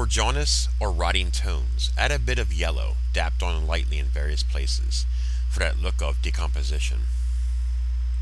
For jaundice or rotting tones, add a bit of yellow, dapped on lightly in various places, for that look of decomposition.